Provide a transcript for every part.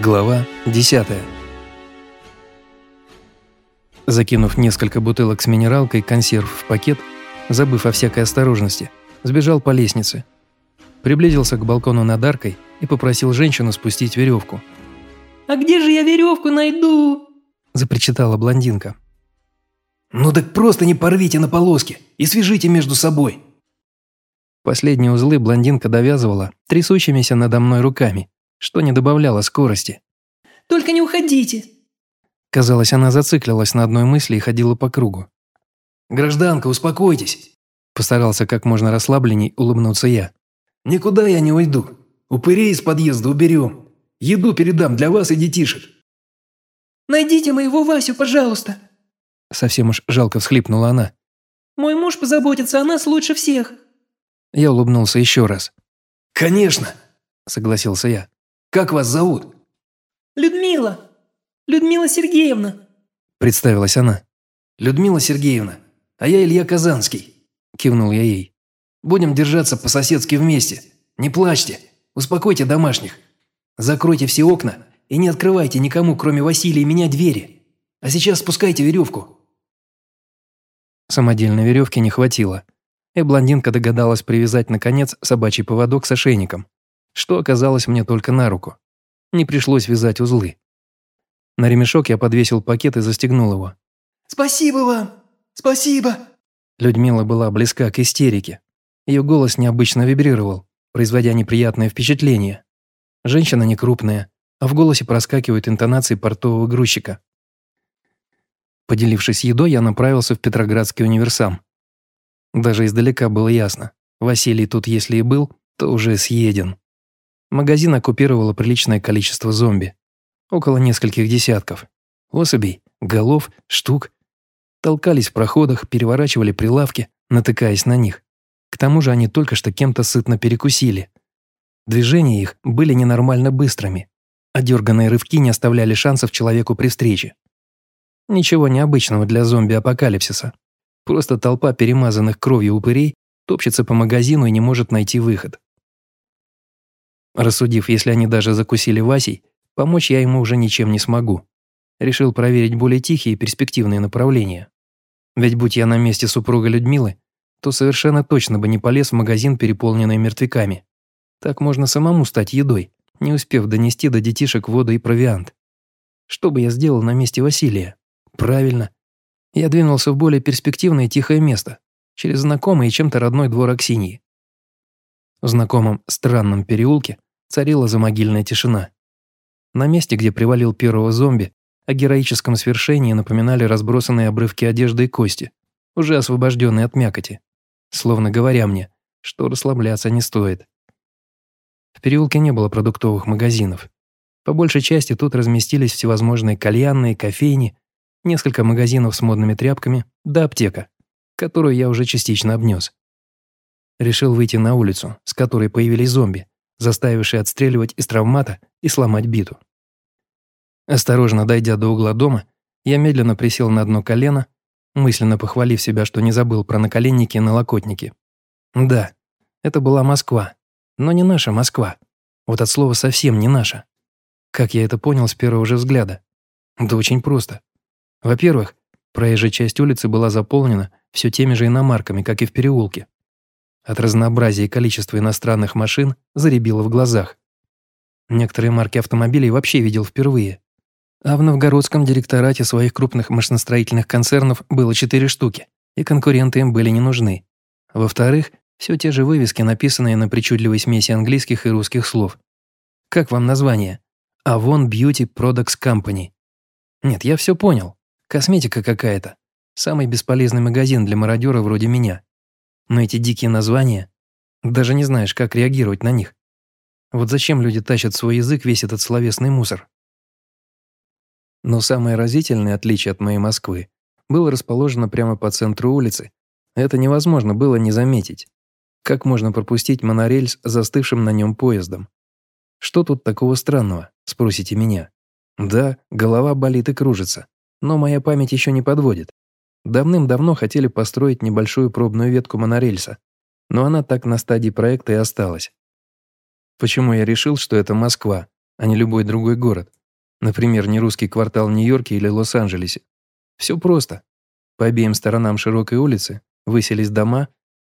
Глава 10 Закинув несколько бутылок с минералкой, консерв в пакет, забыв о всякой осторожности, сбежал по лестнице. Приблизился к балкону над аркой и попросил женщину спустить веревку. «А где же я веревку найду?» – запричитала блондинка. «Ну так просто не порвите на полоски и свяжите между собой!» Последние узлы блондинка довязывала трясущимися надо мной руками, что не добавляло скорости. «Только не уходите!» Казалось, она зациклилась на одной мысли и ходила по кругу. «Гражданка, успокойтесь!» Постарался как можно расслабленней улыбнуться я. «Никуда я не уйду. Упырей из подъезда уберем. Еду передам для вас и детишек». «Найдите моего Васю, пожалуйста!» Совсем уж жалко всхлипнула она. «Мой муж позаботится о нас лучше всех!» Я улыбнулся еще раз. «Конечно!» – согласился я. «Как вас зовут?» «Людмила! Людмила Сергеевна!» – представилась она. «Людмила Сергеевна, а я Илья Казанский!» – кивнул я ей. «Будем держаться по-соседски вместе. Не плачьте, успокойте домашних. Закройте все окна и не открывайте никому, кроме Василия и меня, двери. А сейчас спускайте веревку». Самодельной веревки не хватило – и блондинка догадалась привязать, наконец, собачий поводок с ошейником, что оказалось мне только на руку. Не пришлось вязать узлы. На ремешок я подвесил пакет и застегнул его. «Спасибо вам! Спасибо!» Людмила была близка к истерике. Ее голос необычно вибрировал, производя неприятное впечатление. Женщина не крупная, а в голосе проскакивают интонации портового грузчика. Поделившись едой, я направился в Петроградский универсам. Даже издалека было ясно. Василий тут если и был, то уже съеден. Магазин оккупировало приличное количество зомби. Около нескольких десятков. Особей, голов, штук. Толкались в проходах, переворачивали прилавки, натыкаясь на них. К тому же они только что кем-то сытно перекусили. Движения их были ненормально быстрыми, а дерганные рывки не оставляли шансов человеку при встрече. Ничего необычного для зомби-апокалипсиса. Просто толпа перемазанных кровью упырей топчется по магазину и не может найти выход. Рассудив, если они даже закусили Васей, помочь я ему уже ничем не смогу. Решил проверить более тихие и перспективные направления. Ведь будь я на месте супруга Людмилы, то совершенно точно бы не полез в магазин, переполненный мертвяками. Так можно самому стать едой, не успев донести до детишек воду и провиант. Что бы я сделал на месте Василия? Правильно, я двинулся в более перспективное тихое место, через знакомый и чем-то родной двор Аксиньи. В знакомом странном переулке царила замогильная тишина. На месте, где привалил первого зомби, о героическом свершении напоминали разбросанные обрывки одежды и кости, уже освобожденные от мякоти, словно говоря мне, что расслабляться не стоит. В переулке не было продуктовых магазинов. По большей части тут разместились всевозможные кальянные, кофейни несколько магазинов с модными тряпками, да аптека, которую я уже частично обнес. Решил выйти на улицу, с которой появились зомби, заставившие отстреливать из травмата и сломать биту. Осторожно дойдя до угла дома, я медленно присел на одно колено, мысленно похвалив себя, что не забыл про наколенники и налокотники. Да, это была Москва, но не наша Москва. Вот от слова совсем не наша. Как я это понял с первого же взгляда? Да очень просто. Во-первых, проезжая часть улицы была заполнена все теми же иномарками, как и в переулке. От разнообразия и количества иностранных машин заребило в глазах. Некоторые марки автомобилей вообще видел впервые. А в новгородском директорате своих крупных машиностроительных концернов было четыре штуки, и конкуренты им были не нужны. Во-вторых, все те же вывески, написанные на причудливой смеси английских и русских слов. Как вам название? Avon Beauty Products Company. Нет, я все понял. Косметика какая-то. Самый бесполезный магазин для мародера вроде меня. Но эти дикие названия... Даже не знаешь, как реагировать на них. Вот зачем люди тащат свой язык весь этот словесный мусор? Но самое разительное отличие от моей Москвы было расположено прямо по центру улицы. Это невозможно было не заметить. Как можно пропустить монорельс застывшим на нем поездом? Что тут такого странного, спросите меня? Да, голова болит и кружится. Но моя память еще не подводит. Давным-давно хотели построить небольшую пробную ветку монорельса, но она так на стадии проекта и осталась. Почему я решил, что это Москва? а не любой другой город. Например, не русский квартал Нью-Йорке или Лос-Анджелесе. Все просто. По обеим сторонам широкой улицы высились дома,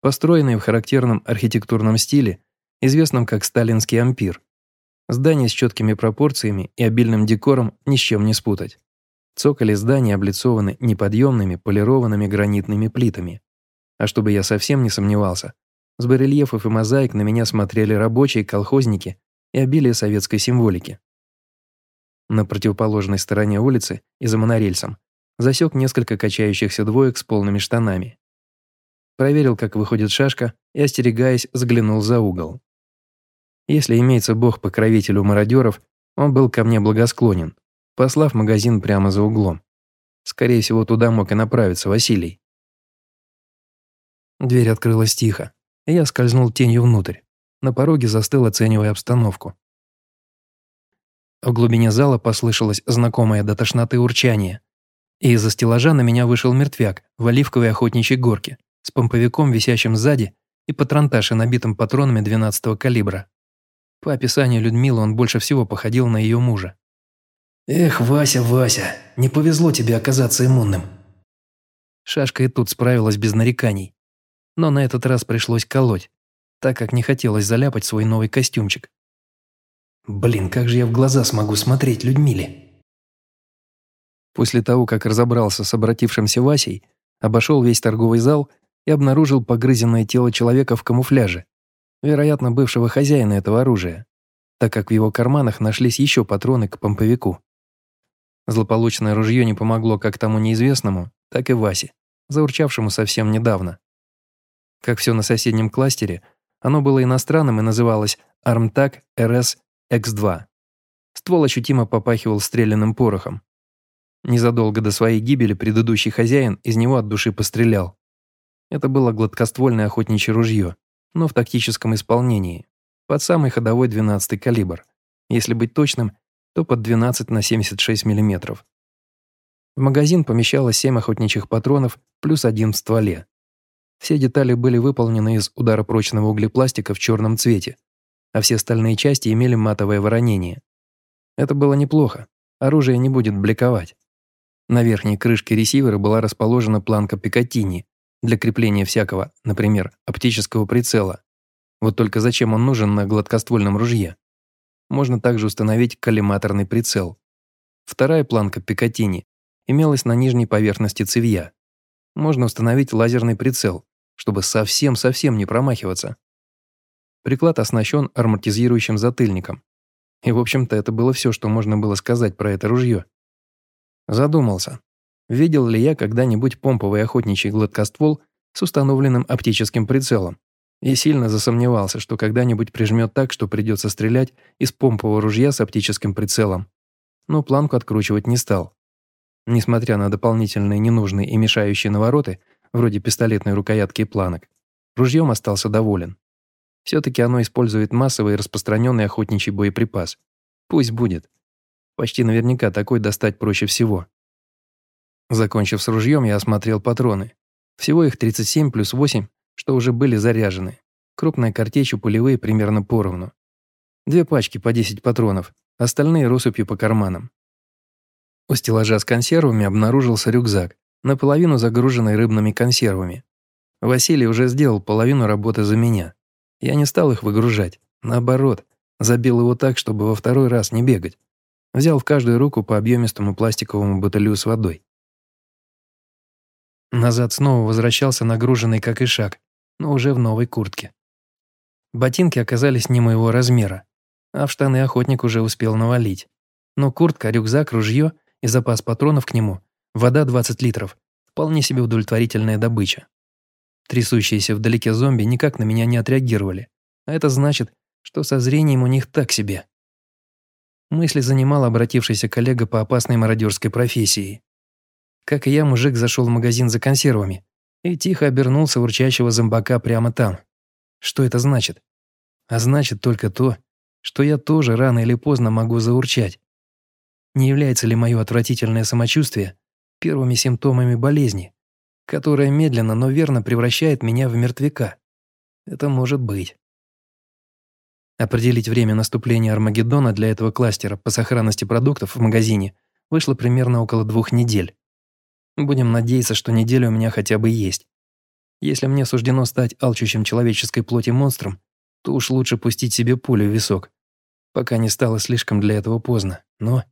построенные в характерном архитектурном стиле, известном как сталинский ампир. Здания с четкими пропорциями и обильным декором ни с чем не спутать. Цоколи здания облицованы неподъемными полированными гранитными плитами. А чтобы я совсем не сомневался, с барельефов и мозаик на меня смотрели рабочие, колхозники и обилие советской символики. На противоположной стороне улицы и за монорельсом засек несколько качающихся двоек с полными штанами. Проверил, как выходит шашка, и, остерегаясь, взглянул за угол. Если имеется бог-покровитель у мародеров, он был ко мне благосклонен, послав магазин прямо за углом. Скорее всего, туда мог и направиться Василий. Дверь открылась тихо и я скользнул тенью внутрь. На пороге застыл, оценивая обстановку. В глубине зала послышалось знакомое до тошноты урчание. И из-за стеллажа на меня вышел мертвяк в оливковой охотничьей горке с помповиком, висящим сзади, и патронташе, набитым патронами 12-го калибра. По описанию Людмилы он больше всего походил на ее мужа. «Эх, Вася, Вася, не повезло тебе оказаться иммунным». Шашка и тут справилась без нареканий но на этот раз пришлось колоть, так как не хотелось заляпать свой новый костюмчик. Блин, как же я в глаза смогу смотреть Людмиле? После того, как разобрался с обратившимся Васей, обошел весь торговый зал и обнаружил погрызенное тело человека в камуфляже, вероятно, бывшего хозяина этого оружия, так как в его карманах нашлись еще патроны к помповику. Злополучное ружье не помогло как тому неизвестному, так и Васе, заурчавшему совсем недавно. Как все на соседнем кластере, оно было иностранным и называлось Armtag RS X2. Ствол ощутимо попахивал стрелянным порохом. Незадолго до своей гибели предыдущий хозяин из него от души пострелял. Это было гладкоствольное охотничье ружье, но в тактическом исполнении, под самый ходовой 12-й калибр. Если быть точным, то под 12 на 76 мм. В магазин помещалось 7 охотничьих патронов плюс один в стволе. Все детали были выполнены из ударопрочного углепластика в черном цвете, а все остальные части имели матовое воронение. Это было неплохо, оружие не будет бликовать. На верхней крышке ресивера была расположена планка Пикатини для крепления всякого, например, оптического прицела. Вот только зачем он нужен на гладкоствольном ружье? Можно также установить коллиматорный прицел. Вторая планка Пикатини имелась на нижней поверхности цевья. Можно установить лазерный прицел, чтобы совсем-совсем не промахиваться. Приклад оснащен амортизирующим затыльником. И, в общем-то, это было все, что можно было сказать про это ружье. Задумался, видел ли я когда-нибудь помповый охотничий гладкоствол с установленным оптическим прицелом, и сильно засомневался, что когда-нибудь прижмет так, что придется стрелять из помпового ружья с оптическим прицелом. Но планку откручивать не стал. Несмотря на дополнительные ненужные и мешающие навороты, вроде пистолетной рукоятки и планок, ружьем остался доволен. Все-таки оно использует массовый и распространенный охотничий боеприпас. Пусть будет. Почти наверняка такой достать проще всего. Закончив с ружьем, я осмотрел патроны. Всего их 37 плюс 8, что уже были заряжены. Крупная картечь у пулевые примерно поровну. Две пачки по 10 патронов, остальные россыпью по карманам. У стеллажа с консервами обнаружился рюкзак, наполовину загруженный рыбными консервами. Василий уже сделал половину работы за меня. Я не стал их выгружать. Наоборот, забил его так, чтобы во второй раз не бегать. Взял в каждую руку по объемистому пластиковому бутылю с водой. Назад снова возвращался нагруженный как и шаг, но уже в новой куртке. Ботинки оказались не моего размера, а в штаны охотник уже успел навалить. Но куртка, рюкзак, ружье и запас патронов к нему Вода 20 литров. Вполне себе удовлетворительная добыча. Трясущиеся вдалеке зомби никак на меня не отреагировали. А это значит, что со зрением у них так себе. Мысли занимал обратившийся коллега по опасной мародерской профессии. Как и я, мужик зашел в магазин за консервами и тихо обернулся урчащего зомбака прямо там. Что это значит? А значит только то, что я тоже рано или поздно могу заурчать. Не является ли мое отвратительное самочувствие первыми симптомами болезни, которая медленно, но верно превращает меня в мертвяка. Это может быть. Определить время наступления Армагеддона для этого кластера по сохранности продуктов в магазине вышло примерно около двух недель. Будем надеяться, что неделя у меня хотя бы есть. Если мне суждено стать алчущим человеческой плоти монстром, то уж лучше пустить себе пулю в висок, пока не стало слишком для этого поздно. Но...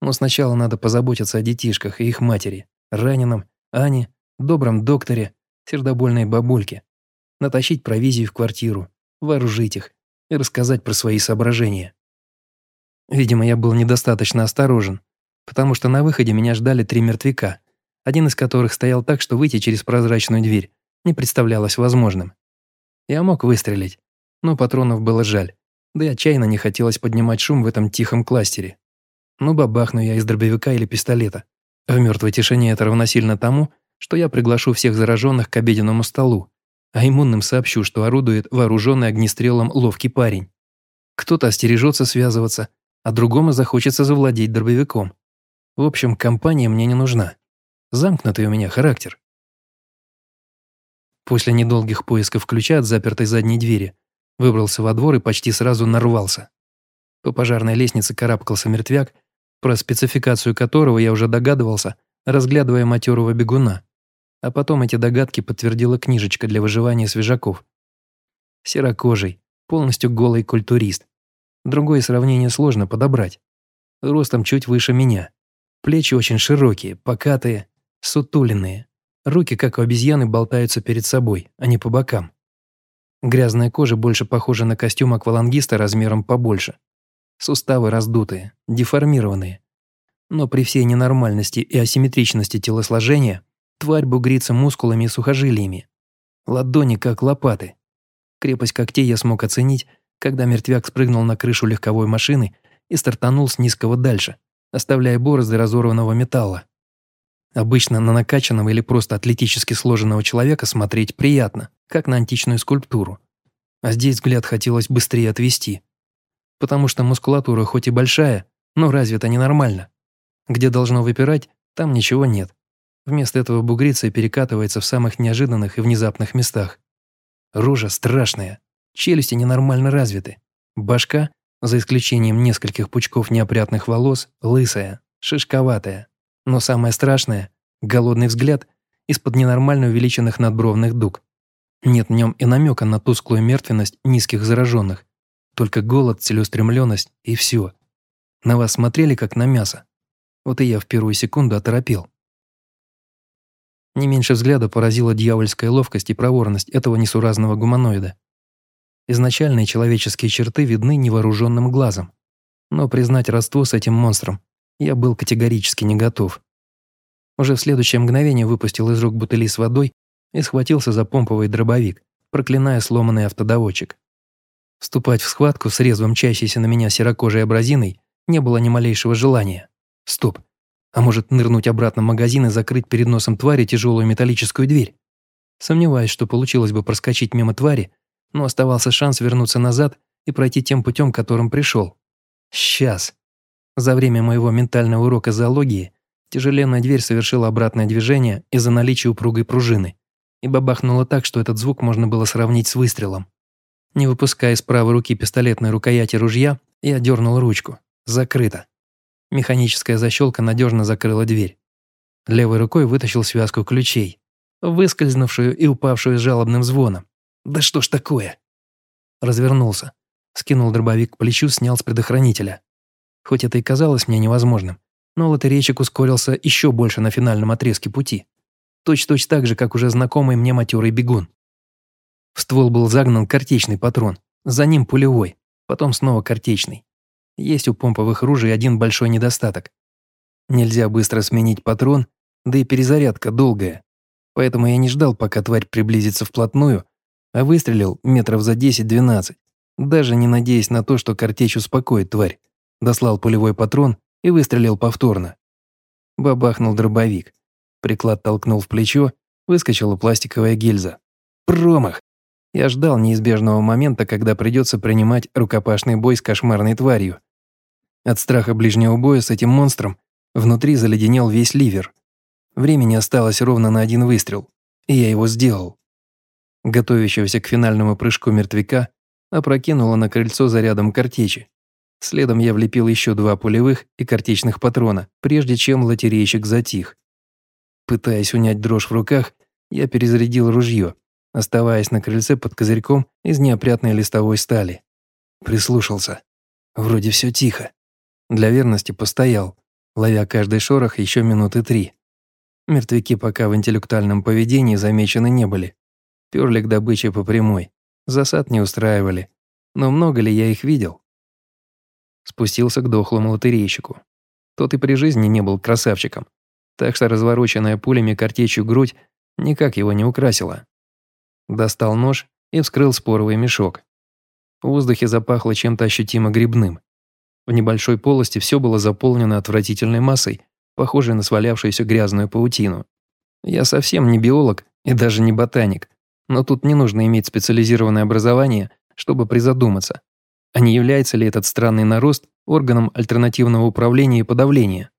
Но сначала надо позаботиться о детишках и их матери, раненом, Ане, добром докторе, сердобольной бабульке, натащить провизию в квартиру, вооружить их и рассказать про свои соображения. Видимо, я был недостаточно осторожен, потому что на выходе меня ждали три мертвяка, один из которых стоял так, что выйти через прозрачную дверь не представлялось возможным. Я мог выстрелить, но патронов было жаль, да и отчаянно не хотелось поднимать шум в этом тихом кластере. Ну, бабахну я из дробовика или пистолета. В мертвой тишине это равносильно тому, что я приглашу всех зараженных к обеденному столу, а иммунным сообщу, что орудует вооруженный огнестрелом ловкий парень. Кто-то остережется связываться, а другому захочется завладеть дробовиком. В общем, компания мне не нужна. Замкнутый у меня характер. После недолгих поисков ключа от запертой задней двери выбрался во двор и почти сразу нарвался. По пожарной лестнице карабкался мертвяк, про спецификацию которого я уже догадывался, разглядывая матерого бегуна. А потом эти догадки подтвердила книжечка для выживания свежаков. Серокожий, полностью голый культурист. Другое сравнение сложно подобрать. Ростом чуть выше меня. Плечи очень широкие, покатые, сутуленные. Руки, как у обезьяны, болтаются перед собой, а не по бокам. Грязная кожа больше похожа на костюм аквалангиста размером побольше. Суставы раздутые, деформированные. Но при всей ненормальности и асимметричности телосложения тварь бугрится мускулами и сухожилиями. Ладони как лопаты. Крепость когтей я смог оценить, когда мертвяк спрыгнул на крышу легковой машины и стартанул с низкого дальше, оставляя борозды разорванного металла. Обычно на накачанного или просто атлетически сложенного человека смотреть приятно, как на античную скульптуру. А здесь взгляд хотелось быстрее отвести. Потому что мускулатура хоть и большая, но развита ненормально. Где должно выпирать, там ничего нет. Вместо этого бугрится и перекатывается в самых неожиданных и внезапных местах. Рожа страшная, челюсти ненормально развиты. Башка, за исключением нескольких пучков неопрятных волос, лысая, шишковатая. Но самое страшное – голодный взгляд из-под ненормально увеличенных надбровных дуг. Нет в нем и намека на тусклую мертвенность низких зараженных. Только голод, целеустремленность и все. На вас смотрели как на мясо. Вот и я в первую секунду оторопел. Не меньше взгляда поразила дьявольская ловкость и проворность этого несуразного гуманоида. Изначальные человеческие черты видны невооруженным глазом. Но признать родство с этим монстром я был категорически не готов. Уже в следующее мгновение выпустил из рук бутыли с водой и схватился за помповый дробовик, проклиная сломанный автодоводчик. Вступать в схватку с резво мчащейся на меня серокожей абразиной не было ни малейшего желания. Стоп. А может нырнуть обратно в магазин и закрыть перед носом твари тяжелую металлическую дверь? Сомневаюсь, что получилось бы проскочить мимо твари, но оставался шанс вернуться назад и пройти тем путем, которым пришел. Сейчас. За время моего ментального урока зоологии тяжеленная дверь совершила обратное движение из-за наличия упругой пружины и бабахнула так, что этот звук можно было сравнить с выстрелом. Не выпуская из правой руки пистолетной рукояти ружья, я дернул ручку. Закрыто. Механическая защелка надежно закрыла дверь. Левой рукой вытащил связку ключей, выскользнувшую и упавшую с жалобным звоном. «Да что ж такое?» Развернулся, скинул дробовик к плечу, снял с предохранителя. Хоть это и казалось мне невозможным, но лотерейчик ускорился еще больше на финальном отрезке пути. Точь-точь так же, как уже знакомый мне матерый бегун. В ствол был загнан картечный патрон, за ним пулевой, потом снова картечный. Есть у помповых ружей один большой недостаток. Нельзя быстро сменить патрон, да и перезарядка долгая. Поэтому я не ждал, пока тварь приблизится вплотную, а выстрелил метров за 10-12, даже не надеясь на то, что картечь успокоит тварь дослал пулевой патрон и выстрелил повторно. Бабахнул дробовик. Приклад толкнул в плечо, выскочила пластиковая гильза. Промах! Я ждал неизбежного момента, когда придется принимать рукопашный бой с кошмарной тварью. От страха ближнего боя с этим монстром внутри заледенел весь ливер. Времени осталось ровно на один выстрел, и я его сделал. Готовящегося к финальному прыжку мертвяка опрокинула на крыльцо зарядом картечи. Следом я влепил еще два пулевых и картечных патрона, прежде чем лотерейщик затих. Пытаясь унять дрожь в руках, я перезарядил ружье, оставаясь на крыльце под козырьком из неопрятной листовой стали. Прислушался. Вроде все тихо. Для верности постоял, ловя каждый шорох еще минуты три. Мертвяки пока в интеллектуальном поведении замечены не были. Перли к добыче по прямой. Засад не устраивали. Но много ли я их видел? Спустился к дохлому лотерейщику. Тот и при жизни не был красавчиком. Так что развороченная пулями картечью грудь никак его не украсила. Достал нож и вскрыл споровый мешок. В воздухе запахло чем-то ощутимо грибным. В небольшой полости все было заполнено отвратительной массой, похожей на свалявшуюся грязную паутину. Я совсем не биолог и даже не ботаник, но тут не нужно иметь специализированное образование, чтобы призадуматься, а не является ли этот странный нарост органом альтернативного управления и подавления.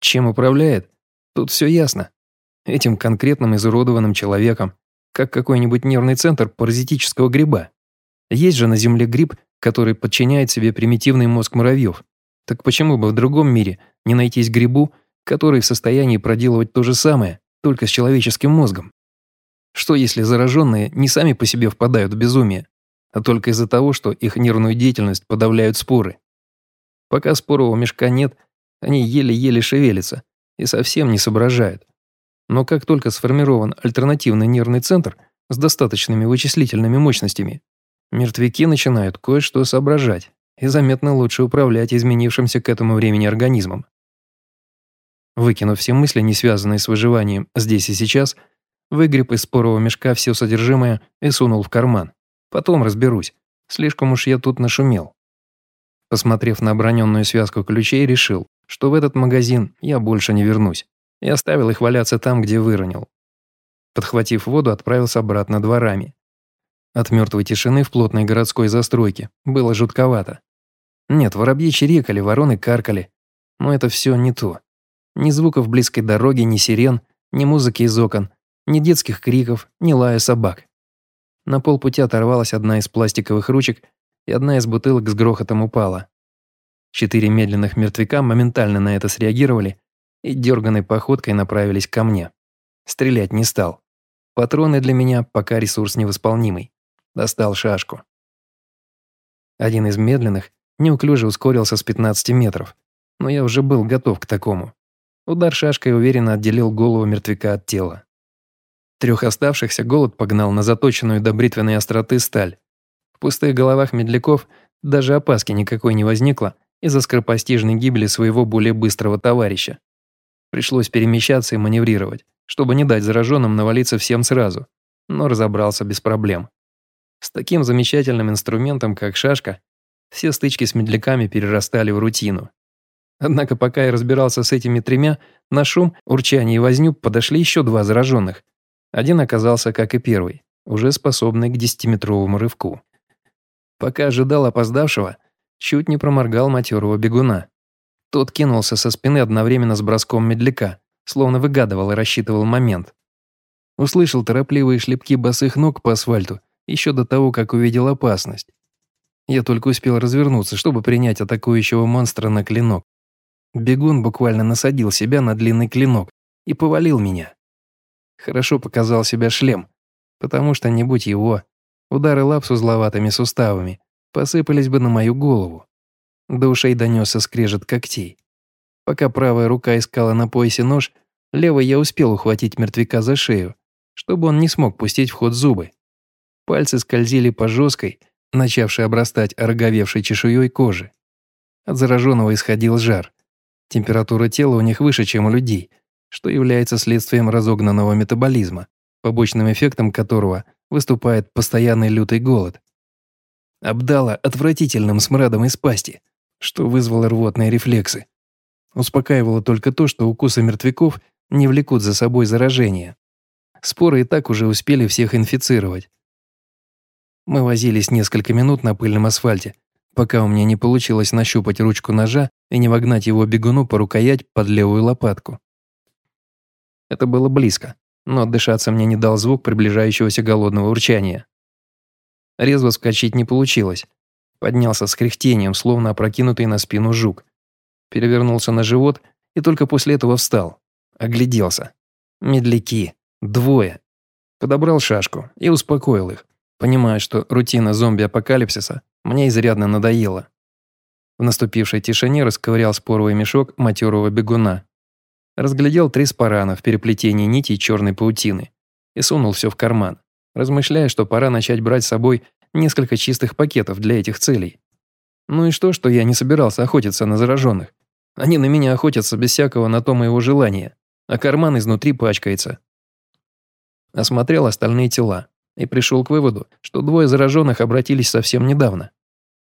Чем управляет? Тут все ясно. Этим конкретным изуродованным человеком, как какой-нибудь нервный центр паразитического гриба. Есть же на Земле гриб, который подчиняет себе примитивный мозг муравьев. Так почему бы в другом мире не найтись грибу, который в состоянии проделывать то же самое, только с человеческим мозгом? Что если зараженные не сами по себе впадают в безумие, а только из-за того, что их нервную деятельность подавляют споры? Пока спорового мешка нет, они еле-еле шевелятся и совсем не соображают. Но как только сформирован альтернативный нервный центр с достаточными вычислительными мощностями, Мертвяки начинают кое-что соображать и заметно лучше управлять изменившимся к этому времени организмом. Выкинув все мысли, не связанные с выживанием здесь и сейчас, выгреб из спорового мешка все содержимое и сунул в карман. Потом разберусь, слишком уж я тут нашумел. Посмотрев на оброненную связку ключей, решил, что в этот магазин я больше не вернусь, и оставил их валяться там, где выронил. Подхватив воду, отправился обратно дворами. От мертвой тишины в плотной городской застройке было жутковато. Нет, воробьи чирикали, вороны каркали. Но это все не то. Ни звуков близкой дороги, ни сирен, ни музыки из окон, ни детских криков, ни лая собак. На полпути оторвалась одна из пластиковых ручек, и одна из бутылок с грохотом упала. Четыре медленных мертвяка моментально на это среагировали и дерганной походкой направились ко мне. Стрелять не стал. Патроны для меня пока ресурс невосполнимый. Достал шашку. Один из медленных неуклюже ускорился с 15 метров, но я уже был готов к такому. Удар шашкой уверенно отделил голову мертвяка от тела. Трех оставшихся голод погнал на заточенную до бритвенной остроты сталь. В пустых головах медляков даже опаски никакой не возникло из-за скоропостижной гибели своего более быстрого товарища. Пришлось перемещаться и маневрировать, чтобы не дать зараженным навалиться всем сразу, но разобрался без проблем. С таким замечательным инструментом, как шашка, все стычки с медляками перерастали в рутину. Однако пока я разбирался с этими тремя, на шум, урчание и возню подошли еще два зараженных. Один оказался, как и первый, уже способный к десятиметровому рывку. Пока ожидал опоздавшего, чуть не проморгал матерого бегуна. Тот кинулся со спины одновременно с броском медляка, словно выгадывал и рассчитывал момент. Услышал торопливые шлепки босых ног по асфальту еще до того, как увидел опасность. Я только успел развернуться, чтобы принять атакующего монстра на клинок. Бегун буквально насадил себя на длинный клинок и повалил меня. Хорошо показал себя шлем, потому что, не будь его, удары лап с узловатыми суставами посыпались бы на мою голову. До ушей донесся скрежет когтей. Пока правая рука искала на поясе нож, левой я успел ухватить мертвяка за шею, чтобы он не смог пустить в ход зубы. Пальцы скользили по жесткой, начавшей обрастать ороговевшей чешуей кожи. От зараженного исходил жар. Температура тела у них выше, чем у людей, что является следствием разогнанного метаболизма, побочным эффектом которого выступает постоянный лютый голод. Обдало отвратительным смрадом из пасти, что вызвало рвотные рефлексы. Успокаивало только то, что укусы мертвяков не влекут за собой заражение. Споры и так уже успели всех инфицировать, мы возились несколько минут на пыльном асфальте, пока у меня не получилось нащупать ручку ножа и не вогнать его бегуну по рукоять под левую лопатку. Это было близко, но отдышаться мне не дал звук приближающегося голодного урчания. Резво вскочить не получилось. Поднялся с кряхтением, словно опрокинутый на спину жук. Перевернулся на живот и только после этого встал. Огляделся. Медляки. Двое. Подобрал шашку и успокоил их, понимая, что рутина зомби-апокалипсиса мне изрядно надоела. В наступившей тишине расковырял споровый мешок матерого бегуна. Разглядел три спарана в переплетении нитей черной паутины и сунул все в карман, размышляя, что пора начать брать с собой несколько чистых пакетов для этих целей. Ну и что, что я не собирался охотиться на зараженных? Они на меня охотятся без всякого на то моего желания, а карман изнутри пачкается. Осмотрел остальные тела и пришел к выводу, что двое зараженных обратились совсем недавно.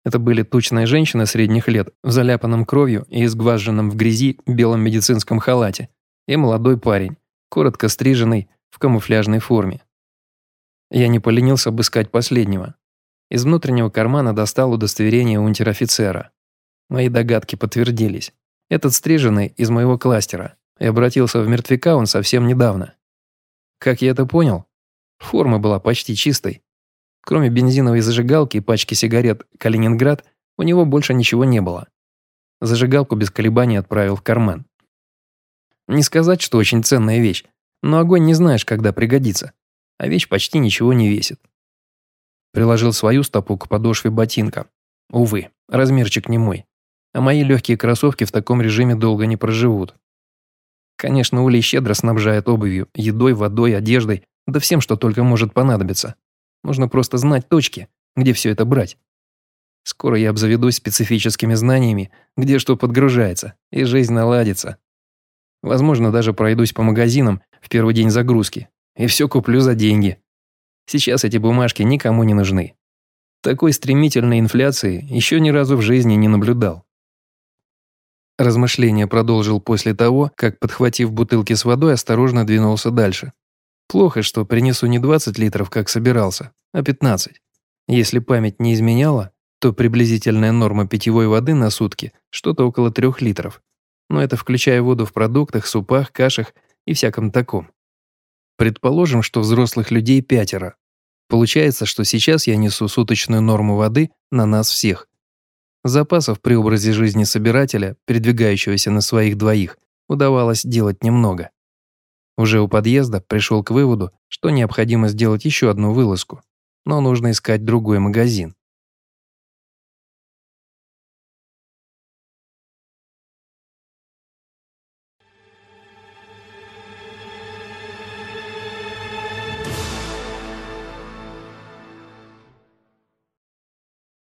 Это были тучная женщина средних лет в заляпанном кровью и изгваженном в грязи белом медицинском халате и молодой парень, коротко стриженный в камуфляжной форме. Я не поленился обыскать последнего. Из внутреннего кармана достал удостоверение унтер-офицера. Мои догадки подтвердились. Этот стриженный из моего кластера, и обратился в мертвяка он совсем недавно. Как я это понял? Форма была почти чистой. Кроме бензиновой зажигалки и пачки сигарет «Калининград», у него больше ничего не было. Зажигалку без колебаний отправил в карман. Не сказать, что очень ценная вещь, но огонь не знаешь, когда пригодится, а вещь почти ничего не весит. Приложил свою стопу к подошве ботинка. Увы, размерчик не мой а мои легкие кроссовки в таком режиме долго не проживут. Конечно, Улей щедро снабжает обувью, едой, водой, одеждой, да всем, что только может понадобиться. Нужно просто знать точки, где все это брать. Скоро я обзаведусь специфическими знаниями, где что подгружается, и жизнь наладится. Возможно, даже пройдусь по магазинам в первый день загрузки, и все куплю за деньги. Сейчас эти бумажки никому не нужны. Такой стремительной инфляции еще ни разу в жизни не наблюдал. Размышление продолжил после того, как, подхватив бутылки с водой, осторожно двинулся дальше. Плохо, что принесу не 20 литров, как собирался, а 15. Если память не изменяла, то приблизительная норма питьевой воды на сутки что-то около 3 литров. Но это включая воду в продуктах, супах, кашах и всяком таком. Предположим, что взрослых людей пятеро. Получается, что сейчас я несу суточную норму воды на нас всех. Запасов при образе жизни собирателя, передвигающегося на своих двоих, удавалось делать немного. Уже у подъезда пришел к выводу, что необходимо сделать еще одну вылазку, но нужно искать другой магазин.